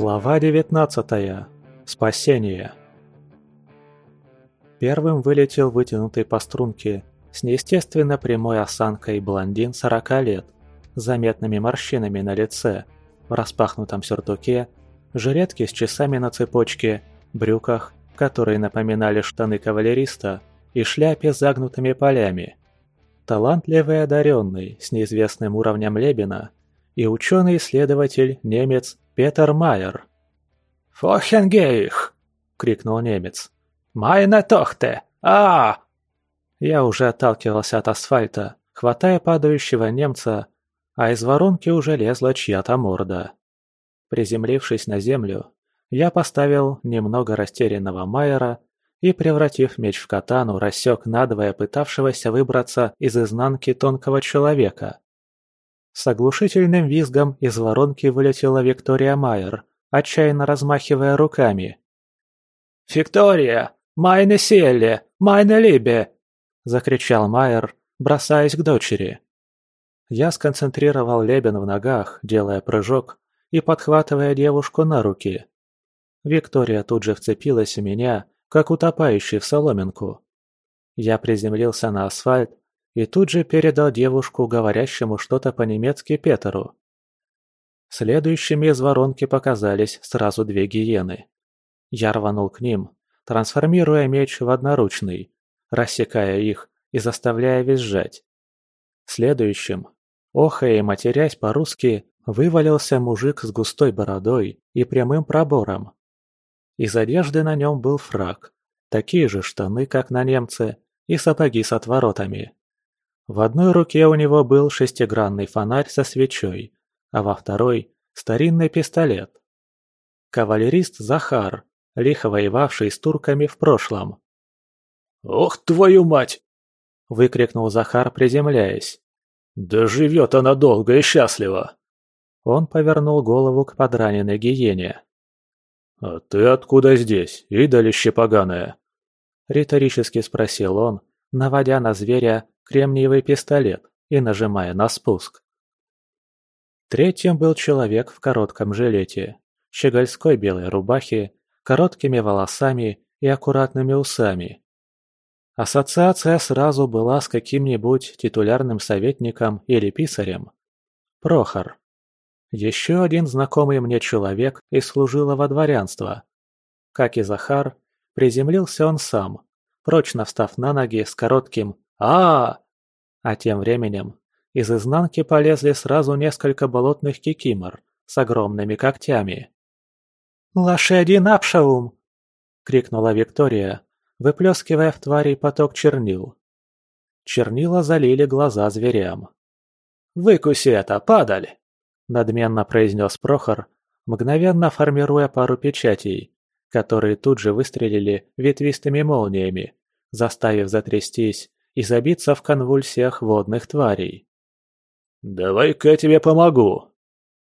Глава 19. Спасение. Первым вылетел вытянутый по струнке с неестественно прямой осанкой блондин 40 лет, с заметными морщинами на лице, в распахнутом сюртуке, жилетке с часами на цепочке, брюках, которые напоминали штаны кавалериста, и шляпе с загнутыми полями. Талантливый одаренный с неизвестным уровнем Лебена и ученый-исследователь немец Петер Майер. «Фохенгейх!» — крикнул немец. «Майне тохте! а Я уже отталкивался от асфальта, хватая падающего немца, а из воронки уже лезла чья-то морда. Приземлившись на землю, я поставил немного растерянного Майера и, превратив меч в катану, рассек надвое пытавшегося выбраться из изнанки тонкого человека. С оглушительным визгом из воронки вылетела Виктория Майер, отчаянно размахивая руками. «Виктория! Майне Селле! Майне Либе!» – закричал Майер, бросаясь к дочери. Я сконцентрировал лебен в ногах, делая прыжок и подхватывая девушку на руки. Виктория тут же вцепилась в меня, как утопающий в соломинку. Я приземлился на асфальт и тут же передал девушку, говорящему что-то по-немецки Петеру. Следующими из воронки показались сразу две гиены. Я рванул к ним, трансформируя меч в одноручный, рассекая их и заставляя визжать. Следующим, охая и матерясь по-русски, вывалился мужик с густой бородой и прямым пробором. Из одежды на нем был фраг, такие же штаны, как на немце, и сапоги с отворотами. В одной руке у него был шестигранный фонарь со свечой, а во второй – старинный пистолет. Кавалерист Захар, лихо воевавший с турками в прошлом. «Ох, твою мать!» – выкрикнул Захар, приземляясь. «Да живет она долго и счастливо!» Он повернул голову к подраненной гиене. «А ты откуда здесь, идолище поганое?» Риторически спросил он, наводя на зверя кремниевый пистолет и нажимая на спуск. Третьим был человек в коротком жилете, щегольской белой рубахе, короткими волосами и аккуратными усами. Ассоциация сразу была с каким-нибудь титулярным советником или писарем. Прохор. Еще один знакомый мне человек из служилого дворянства. Как и Захар, приземлился он сам, прочно встав на ноги с коротким а, -а, тем временем из изнанки полезли сразу несколько болотных кикимор с огромными когтями. «Лошадин апшаум!» — крикнула Виктория, выплескивая в тварей поток чернил. Чернила залили глаза зверям. «Выкуси это, падаль!» — надменно произнес Прохор, мгновенно формируя пару печатей, которые тут же выстрелили ветвистыми молниями, заставив затрястись и забиться в конвульсиях водных тварей. «Давай-ка я тебе помогу!»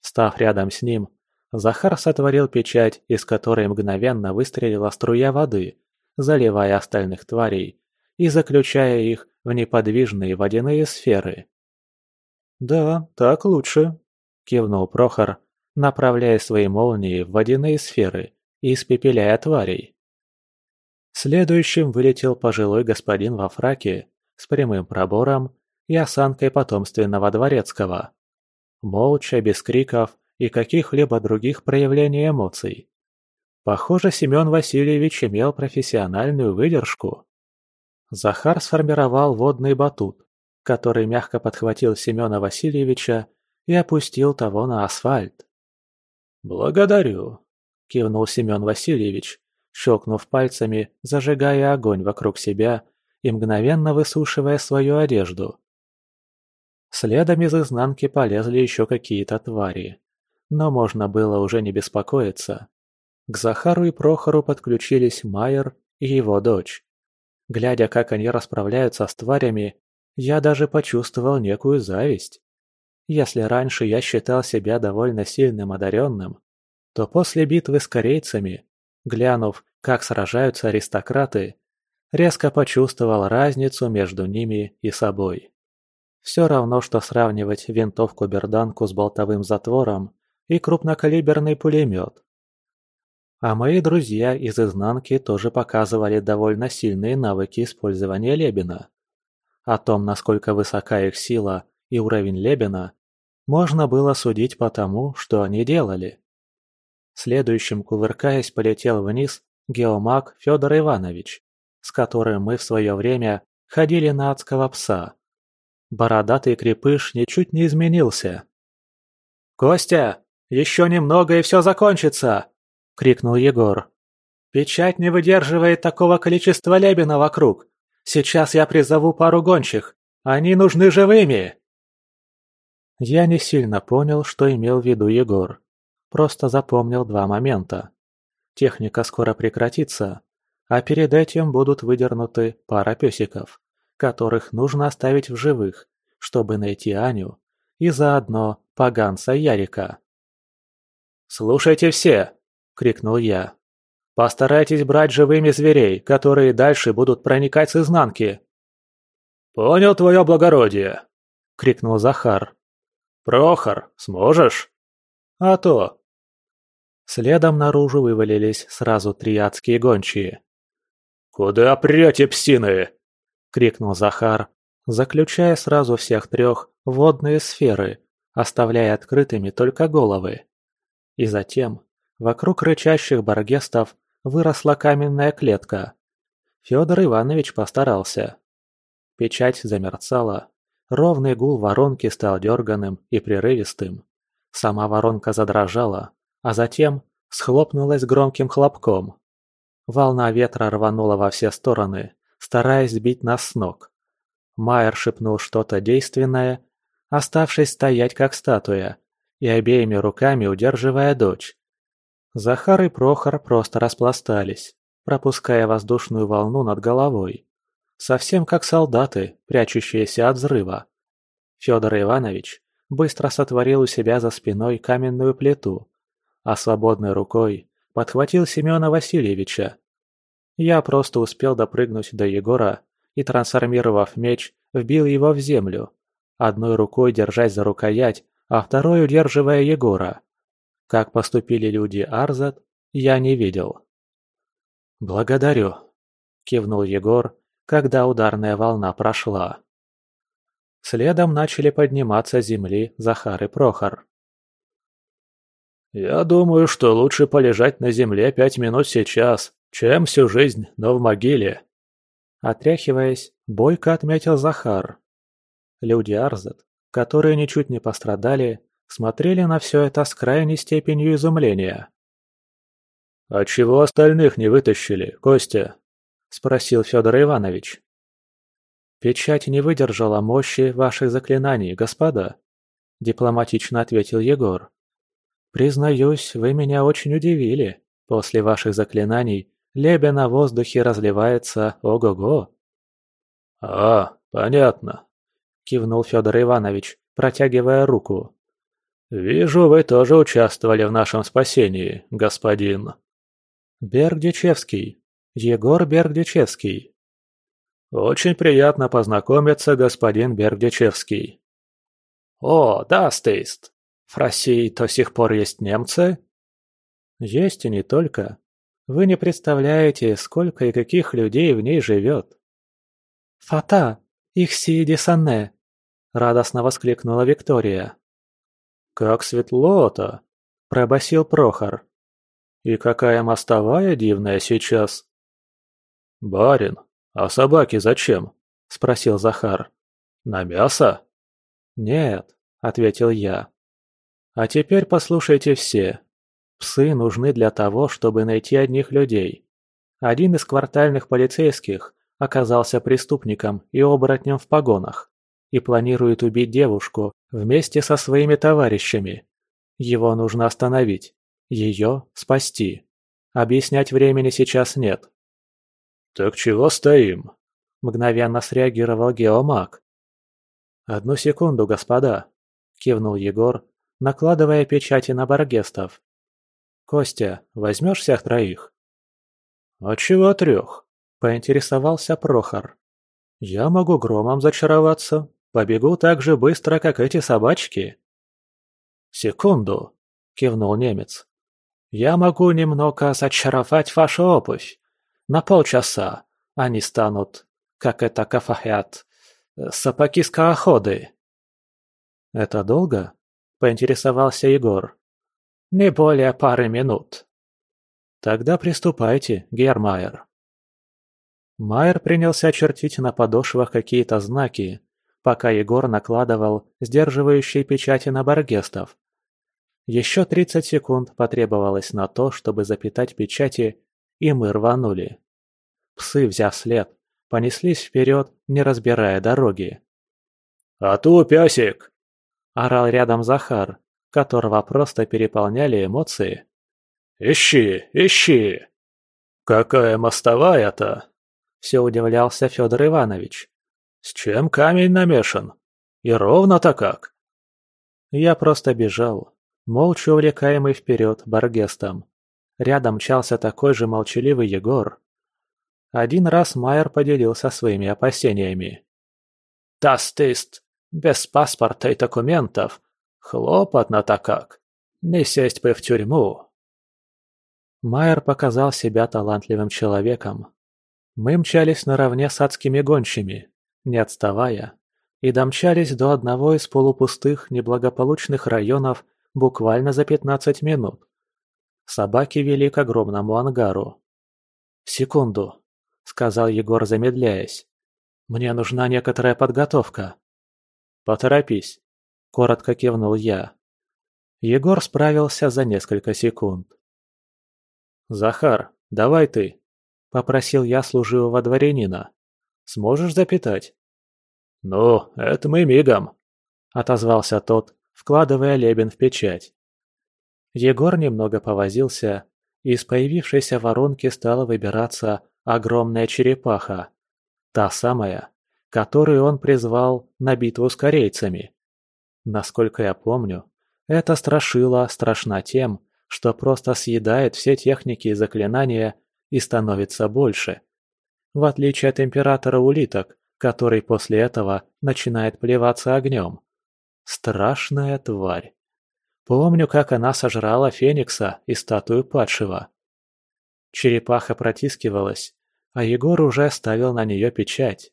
Став рядом с ним, Захар сотворил печать, из которой мгновенно выстрелила струя воды, заливая остальных тварей и заключая их в неподвижные водяные сферы. «Да, так лучше», — кивнул Прохор, направляя свои молнии в водяные сферы и испепеляя тварей. Следующим вылетел пожилой господин во фраке с прямым пробором и осанкой потомственного дворецкого. Молча, без криков и каких-либо других проявлений эмоций. Похоже, Семен Васильевич имел профессиональную выдержку. Захар сформировал водный батут, который мягко подхватил Семена Васильевича и опустил того на асфальт. «Благодарю», — кивнул Семен Васильевич, щелкнув пальцами, зажигая огонь вокруг себя и мгновенно высушивая свою одежду. Следом из изнанки полезли еще какие-то твари. Но можно было уже не беспокоиться. К Захару и Прохору подключились Майер и его дочь. Глядя, как они расправляются с тварями, я даже почувствовал некую зависть. Если раньше я считал себя довольно сильным одаренным, то после битвы с корейцами, глянув, как сражаются аристократы, резко почувствовал разницу между ними и собой. Все равно, что сравнивать винтовку-берданку с болтовым затвором и крупнокалиберный пулемет. А мои друзья из изнанки тоже показывали довольно сильные навыки использования Лебена. О том, насколько высока их сила и уровень Лебена, можно было судить по тому, что они делали. Следующим, кувыркаясь, полетел вниз геомаг Федор Иванович, с которым мы в свое время ходили на адского пса. Бородатый крепыш ничуть не изменился. «Костя, еще немного и все закончится!» — крикнул Егор. «Печать не выдерживает такого количества лебена вокруг. Сейчас я призову пару гончих. Они нужны живыми!» Я не сильно понял, что имел в виду Егор. Просто запомнил два момента. Техника скоро прекратится, а перед этим будут выдернуты пара песиков, которых нужно оставить в живых, чтобы найти Аню и заодно поганца Ярика. «Слушайте все!» — крикнул я. «Постарайтесь брать живыми зверей, которые дальше будут проникать с изнанки!» «Понял твое благородие!» — крикнул Захар. «Прохор, сможешь?» «А то!» Следом наружу вывалились сразу три адские гончие. «Куда прете, псины?» — крикнул Захар, заключая сразу всех трех водные сферы, оставляя открытыми только головы. И затем вокруг рычащих баргестов выросла каменная клетка. Федор Иванович постарался. Печать замерцала, ровный гул воронки стал дерганым и прерывистым. Сама воронка задрожала, а затем схлопнулась громким хлопком. Волна ветра рванула во все стороны, стараясь сбить нас с ног. Майер шепнул что-то действенное, оставшись стоять как статуя, и обеими руками удерживая дочь. Захар и Прохор просто распластались, пропуская воздушную волну над головой. Совсем как солдаты, прячущиеся от взрыва. Федор Иванович быстро сотворил у себя за спиной каменную плиту, а свободной рукой подхватил Семена Васильевича. Я просто успел допрыгнуть до Егора и, трансформировав меч, вбил его в землю, одной рукой держась за рукоять, а второй удерживая Егора. Как поступили люди Арзат, я не видел. «Благодарю», — кивнул Егор, когда ударная волна прошла. Следом начали подниматься земли Захар и Прохор. «Я думаю, что лучше полежать на земле пять минут сейчас, чем всю жизнь, но в могиле», Отряхиваясь, бойко отметил Захар. Люди Арзат, которые ничуть не пострадали, смотрели на все это с крайней степенью изумления. «А чего остальных не вытащили, Костя?» – спросил Федор Иванович. «Печать не выдержала мощи ваших заклинаний, господа», – дипломатично ответил Егор. «Признаюсь, вы меня очень удивили. После ваших заклинаний Лебя на воздухе разливается ого-го. «А, понятно», — кивнул Федор Иванович, протягивая руку. «Вижу, вы тоже участвовали в нашем спасении, господин». «Бергдичевский. Егор Бергдичевский». «Очень приятно познакомиться, господин Бергдичевский». «О, да, Стейст. В России до сих пор есть немцы?» «Есть и не только. Вы не представляете, сколько и каких людей в ней живет. «Фата! Их сиди санне!» — радостно воскликнула Виктория. «Как светло-то!» — пробасил Прохор. «И какая мостовая дивная сейчас!» «Барин, а собаки зачем?» — спросил Захар. «На мясо?» «Нет», — ответил я. «А теперь послушайте все. Псы нужны для того, чтобы найти одних людей. Один из квартальных полицейских оказался преступником и оборотнем в погонах и планирует убить девушку вместе со своими товарищами. Его нужно остановить, ее спасти. Объяснять времени сейчас нет. «Так чего стоим?» – мгновенно среагировал геомаг. «Одну секунду, господа», – кивнул Егор, накладывая печати на баргестов «Костя, возьмешь всех троих?» «А чего трех?» – поинтересовался Прохор. «Я могу громом зачароваться. Побегу так же быстро, как эти собачки». «Секунду!» – кивнул немец. Я могу немного зачаровать вашу обувь. На полчаса они станут, как это кафахят, сапоги скороходы. Это долго? Поинтересовался Егор. Не более пары минут. Тогда приступайте, Гермайер. Майер принялся чертить на подошвах какие-то знаки, пока Егор накладывал сдерживающие печати на баргестов. Еще 30 секунд потребовалось на то, чтобы запитать печати, и мы рванули. Псы, взяв след, понеслись вперед, не разбирая дороги. «А ту, песик!» – орал рядом Захар, которого просто переполняли эмоции. «Ищи, ищи!» «Какая мостовая-то?» – все удивлялся Федор Иванович. С чем камень намешан? И ровно-то как? Я просто бежал, молча увлекаемый вперед Баргестом. Рядом мчался такой же молчаливый Егор. Один раз Майер поделился своими опасениями. «Das без паспорта и документов. Хлопотно-то как. Не сесть бы в тюрьму». Майер показал себя талантливым человеком. Мы мчались наравне с адскими гончими, не отставая, и домчались до одного из полупустых неблагополучных районов буквально за 15 минут. Собаки вели к огромному ангару. «Секунду», — сказал Егор, замедляясь. «Мне нужна некоторая подготовка». «Поторопись», — коротко кивнул я. Егор справился за несколько секунд. «Захар, давай ты», — попросил я служивого дворянина. «Сможешь запитать?» «Ну, это мы мигом», — отозвался тот, вкладывая лебен в печать. Егор немного повозился, и из появившейся воронки стала выбираться огромная черепаха. Та самая, которую он призвал на битву с корейцами. Насколько я помню, эта страшила страшна тем, что просто съедает все техники и заклинания и становится больше. В отличие от императора улиток, который после этого начинает плеваться огнем. Страшная тварь. Помню, как она сожрала Феникса и статую падшего. Черепаха протискивалась, а Егор уже ставил на нее печать.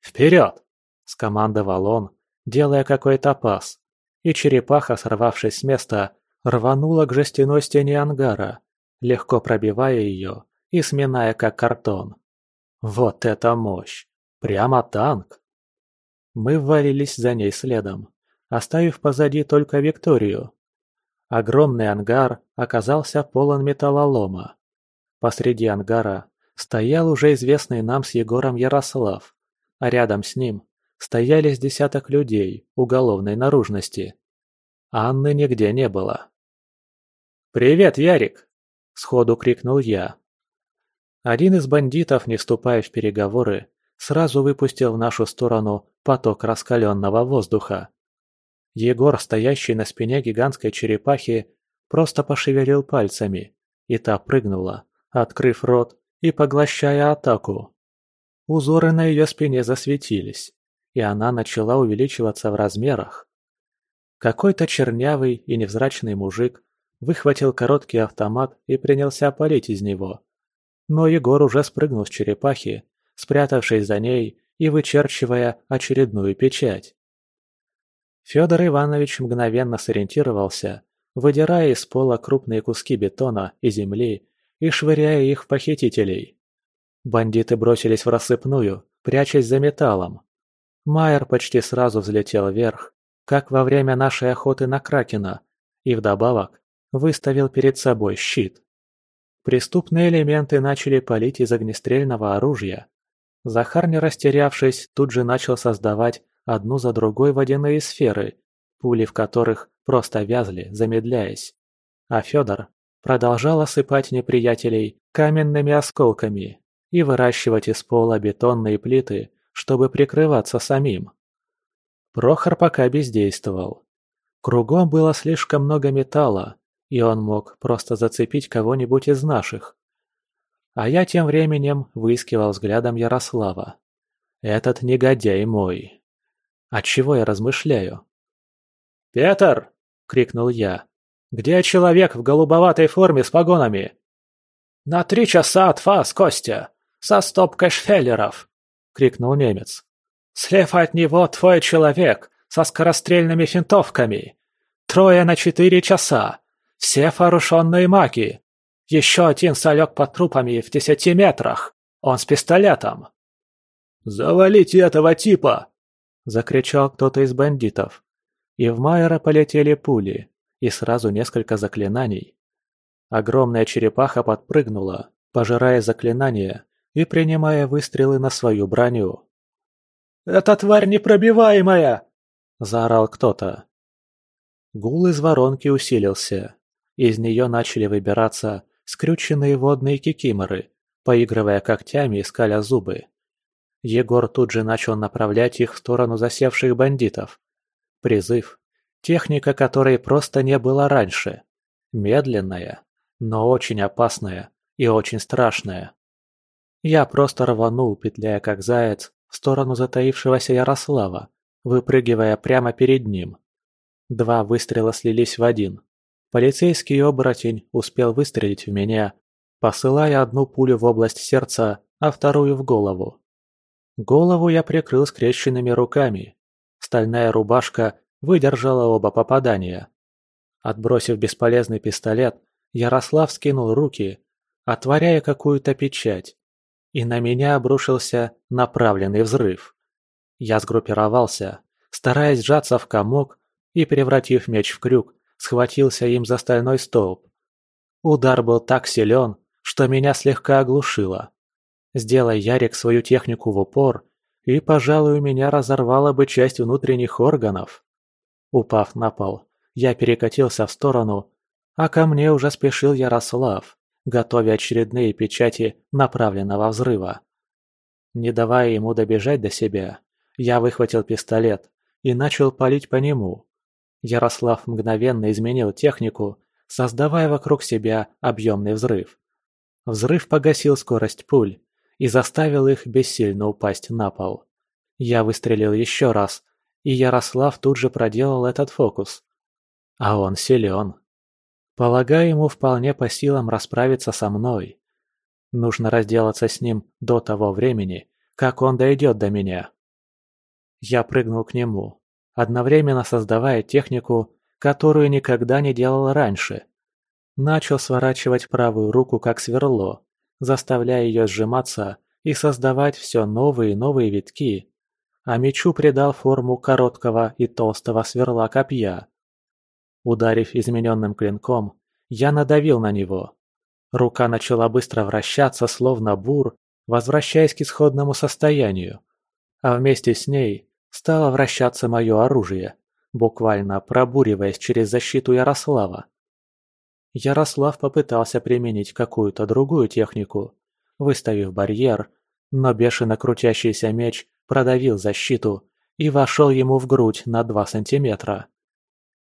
«Вперед!» – скомандовал он, делая какой-то пас, и черепаха, сорвавшись с места, рванула к жестяной стене ангара, легко пробивая ее и сминая как картон. Вот это мощь! Прямо танк. Мы ввалились за ней следом, оставив позади только Викторию. Огромный ангар оказался полон металлолома. Посреди ангара стоял уже известный нам с Егором Ярослав, а рядом с ним стояли с десяток людей уголовной наружности. Анны нигде не было. «Привет, Ярик!» – сходу крикнул я. Один из бандитов, не вступая в переговоры, сразу выпустил в нашу сторону поток раскаленного воздуха. Егор, стоящий на спине гигантской черепахи, просто пошевелил пальцами, и та прыгнула, открыв рот и поглощая атаку. Узоры на ее спине засветились, и она начала увеличиваться в размерах. Какой-то чернявый и невзрачный мужик выхватил короткий автомат и принялся палить из него. Но Егор уже спрыгнул с черепахи спрятавшись за ней и вычерчивая очередную печать. Федор Иванович мгновенно сориентировался, выдирая из пола крупные куски бетона и земли и швыряя их в похитителей. Бандиты бросились в рассыпную, прячась за металлом. Майер почти сразу взлетел вверх, как во время нашей охоты на Кракена, и вдобавок выставил перед собой щит. Преступные элементы начали палить из огнестрельного оружия, Захар, не растерявшись, тут же начал создавать одну за другой водяные сферы, пули в которых просто вязли, замедляясь. А Федор продолжал осыпать неприятелей каменными осколками и выращивать из пола бетонные плиты, чтобы прикрываться самим. Прохор пока бездействовал. Кругом было слишком много металла, и он мог просто зацепить кого-нибудь из наших. А я тем временем выискивал взглядом Ярослава. Этот негодяй мой. От чего я размышляю? «Петр!» — крикнул я. Где человек в голубоватой форме с погонами?» «На три часа от фас, Костя! Со стопкой шфеллеров!» — крикнул немец. «Слева от него твой человек со скорострельными финтовками. Трое на четыре часа. Все вооруженные маги. Еще один солек под трупами в десяти метрах. Он с пистолетом». «Завалите этого типа!» — закричал кто-то из бандитов. И в Майера полетели пули, и сразу несколько заклинаний. Огромная черепаха подпрыгнула, пожирая заклинания и принимая выстрелы на свою броню. «Эта тварь непробиваемая!» – заорал кто-то. Гул из воронки усилился. Из нее начали выбираться скрюченные водные кикиморы, поигрывая когтями и скаля зубы. Егор тут же начал направлять их в сторону засевших бандитов. Призыв, техника которой просто не было раньше. Медленная, но очень опасная и очень страшная. Я просто рванул, петляя как заяц, в сторону затаившегося Ярослава, выпрыгивая прямо перед ним. Два выстрела слились в один. Полицейский оборотень успел выстрелить в меня, посылая одну пулю в область сердца, а вторую в голову. Голову я прикрыл скрещенными руками. Стальная рубашка выдержала оба попадания. Отбросив бесполезный пистолет, Ярослав скинул руки, отворяя какую-то печать, и на меня обрушился направленный взрыв. Я сгруппировался, стараясь сжаться в комок и, превратив меч в крюк, схватился им за стальной столб. Удар был так силен, что меня слегка оглушило. Сделай Ярик свою технику в упор, и, пожалуй, у меня разорвало бы часть внутренних органов. Упав на пол, я перекатился в сторону, а ко мне уже спешил Ярослав, готовя очередные печати направленного взрыва. Не давая ему добежать до себя, я выхватил пистолет и начал палить по нему. Ярослав мгновенно изменил технику, создавая вокруг себя объемный взрыв. Взрыв погасил скорость пуль, и заставил их бессильно упасть на пол. Я выстрелил еще раз, и Ярослав тут же проделал этот фокус. А он силен. Полагаю, ему вполне по силам расправиться со мной. Нужно разделаться с ним до того времени, как он дойдет до меня. Я прыгнул к нему, одновременно создавая технику, которую никогда не делал раньше. Начал сворачивать правую руку как сверло, заставляя ее сжиматься и создавать все новые и новые витки, а мечу придал форму короткого и толстого сверла копья. Ударив измененным клинком, я надавил на него. Рука начала быстро вращаться, словно бур, возвращаясь к исходному состоянию, а вместе с ней стало вращаться мое оружие, буквально пробуриваясь через защиту Ярослава. Ярослав попытался применить какую-то другую технику, выставив барьер, но бешено крутящийся меч продавил защиту и вошел ему в грудь на два сантиметра.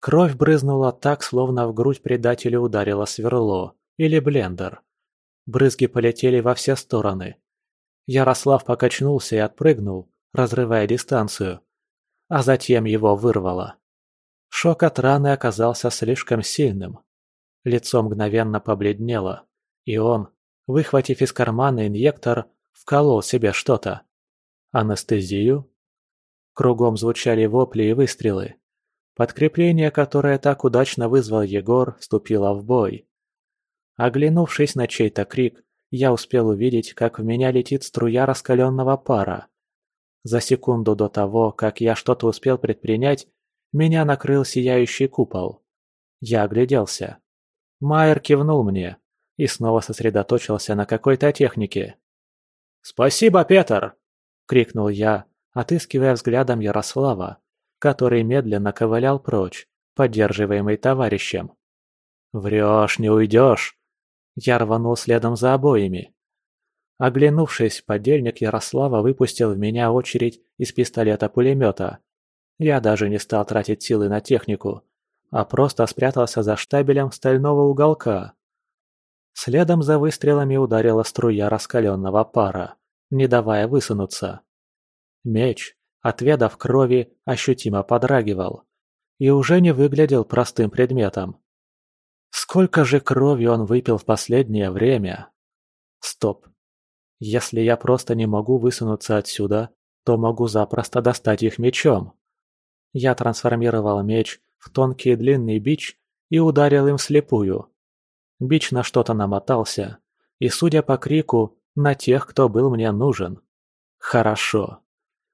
Кровь брызнула так, словно в грудь предателя ударило сверло или блендер. Брызги полетели во все стороны. Ярослав покачнулся и отпрыгнул, разрывая дистанцию, а затем его вырвало. Шок от раны оказался слишком сильным. Лицо мгновенно побледнело, и он, выхватив из кармана инъектор, вколол себе что-то. Анестезию? Кругом звучали вопли и выстрелы. Подкрепление, которое так удачно вызвал Егор, вступило в бой. Оглянувшись на чей-то крик, я успел увидеть, как в меня летит струя раскаленного пара. За секунду до того, как я что-то успел предпринять, меня накрыл сияющий купол. Я огляделся. Майер кивнул мне и снова сосредоточился на какой-то технике. «Спасибо, Петр!» — крикнул я, отыскивая взглядом Ярослава, который медленно ковылял прочь, поддерживаемый товарищем. «Врешь, не уйдешь!» Я рванул следом за обоими. Оглянувшись, подельник Ярослава выпустил в меня очередь из пистолета-пулемета. Я даже не стал тратить силы на технику, а просто спрятался за штабелем стального уголка. Следом за выстрелами ударила струя раскаленного пара, не давая высунуться. Меч, отведав крови, ощутимо подрагивал и уже не выглядел простым предметом. Сколько же крови он выпил в последнее время? Стоп. Если я просто не могу высунуться отсюда, то могу запросто достать их мечом. Я трансформировал меч в тонкий длинный бич и ударил им вслепую. Бич на что-то намотался, и, судя по крику, на тех, кто был мне нужен. Хорошо.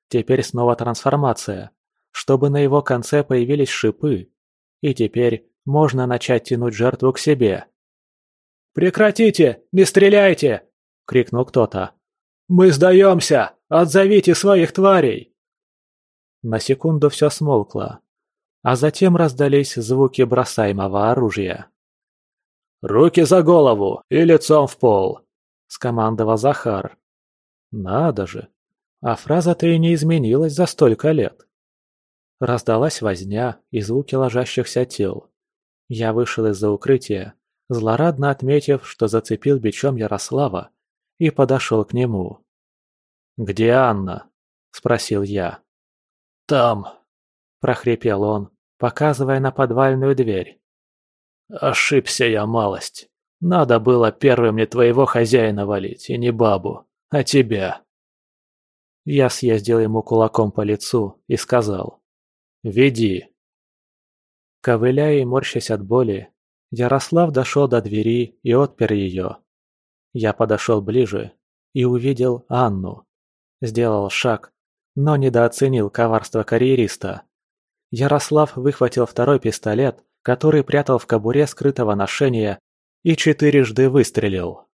Теперь снова трансформация, чтобы на его конце появились шипы, и теперь можно начать тянуть жертву к себе. «Прекратите! Не стреляйте!» — крикнул кто-то. «Мы сдаемся! Отзовите своих тварей!» На секунду все смолкло, а затем раздались звуки бросаемого оружия. «Руки за голову и лицом в пол!» — скомандовал Захар. «Надо же! А фраза-то и не изменилась за столько лет!» Раздалась возня и звуки ложащихся тел. Я вышел из-за укрытия, злорадно отметив, что зацепил бичом Ярослава, и подошел к нему. «Где Анна?» – спросил я. «Там», – прохрипел он, показывая на подвальную дверь. «Ошибся я малость. Надо было первым не твоего хозяина валить, и не бабу, а тебя». Я съездил ему кулаком по лицу и сказал. Веди!» Ковыляя и морщась от боли, Ярослав дошел до двери и отпер ее. Я подошел ближе и увидел Анну. Сделал шаг, но недооценил коварство карьериста. Ярослав выхватил второй пистолет, который прятал в кобуре скрытого ношения, и четырежды выстрелил.